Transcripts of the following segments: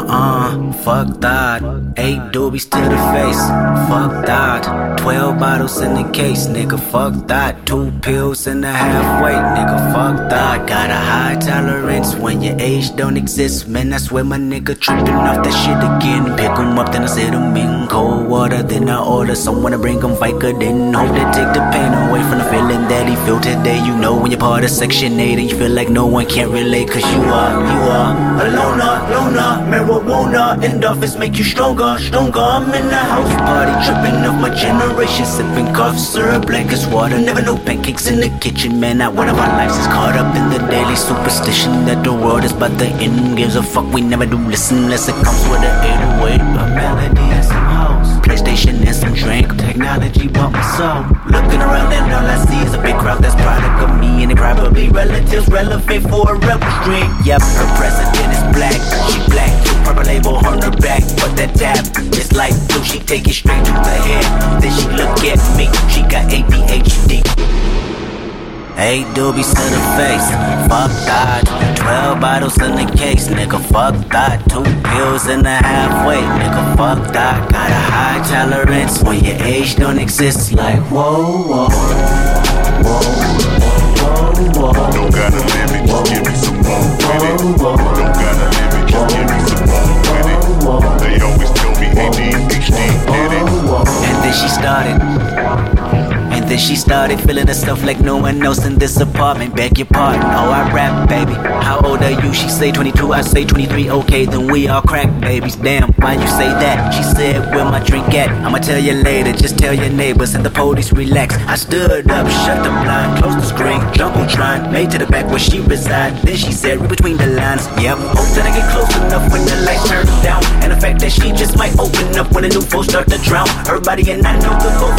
Uh-uh, fuck that. Eight doobies to the face, fuck that. Twelve bottles in the case, nigga, fuck that. Two pills and a half weight, nigga, fuck that. Got a high tolerance when your age don't exist. Man, I swear my nigga tripping off that shit again. Pick 'em up, then I set 'em in cold water. Then I order someone to bring 'em Vica. Then hope they take the pain away from the feeling that he feel today. You know when you're part of Section 8 and you feel like no one can relate. Cause you are, you are a loner, loner. Marijuana the office make you stronger, stronger. I'm in the house party tripping off my generation. Sipping cough syrup black as water. Never no pancakes in the kitchen, man. Not one of our lives is caught up in the daily superstition that the world is but the end. Gives a fuck, we never do listen unless it comes with an 808. A melody and some house. PlayStation and some drink. Technology bought my soul. Looking around and all I see is a big crowd that's product of me. And they probably relatives relevant for a rebel stream. Yep, her president is black. She black. Purple label on her back. But that tap is like blue. She take it straight to the head. Then she look at me. She got ADHD. Eight doobies to the face, fuck that. Twelve bottles in the case, nigga, fuck that. Two pills and a half weight, nigga, fuck that. Got a high tolerance when your age don't exist. Like whoa, whoa, whoa, started feeling stuff like no one else in this apartment. Beg your pardon, oh I rap, baby. How old are you? She say 22, I say 23. Okay, then we all crack babies. Damn, why you say that? She said, where my drink at? I'ma tell you later. Just tell your neighbors and the police relax. I stood up, shut the blind, closed the screen, jumbotron, made to the back where she reside. Then she said, read between the lines. Yep, hope that I get close enough when the lights turn down. And the fact that she just might open up when the new folks start to drown. Her body and I know the both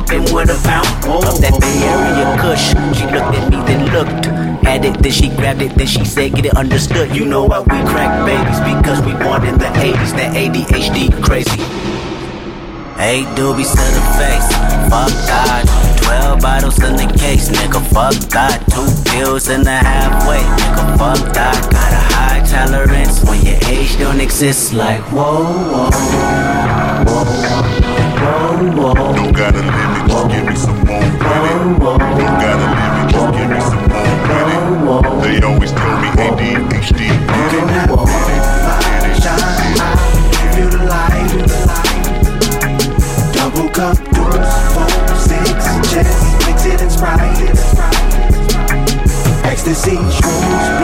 Somebody walked in with a pound that Bay Area Kush. She looked at me, then looked. Had it, then she grabbed it, then she said, "Get it understood." You know why we crack babies because we born in the '80s. That ADHD crazy. Eight doobies to the face, fuck that. Twelve bottles in the case, nigga, fuck that. Two pills in a half weight, nigga, fuck that. Got a high tolerance when your age don't exist. Like whoa, whoa, whoa, whoa, whoa. Give me some more with it. Don't got a limit, just give me some more with it. They always tell me ADHD it. The light. Double cup, deuce, four, six, mix it and. Ecstasy, shrooms,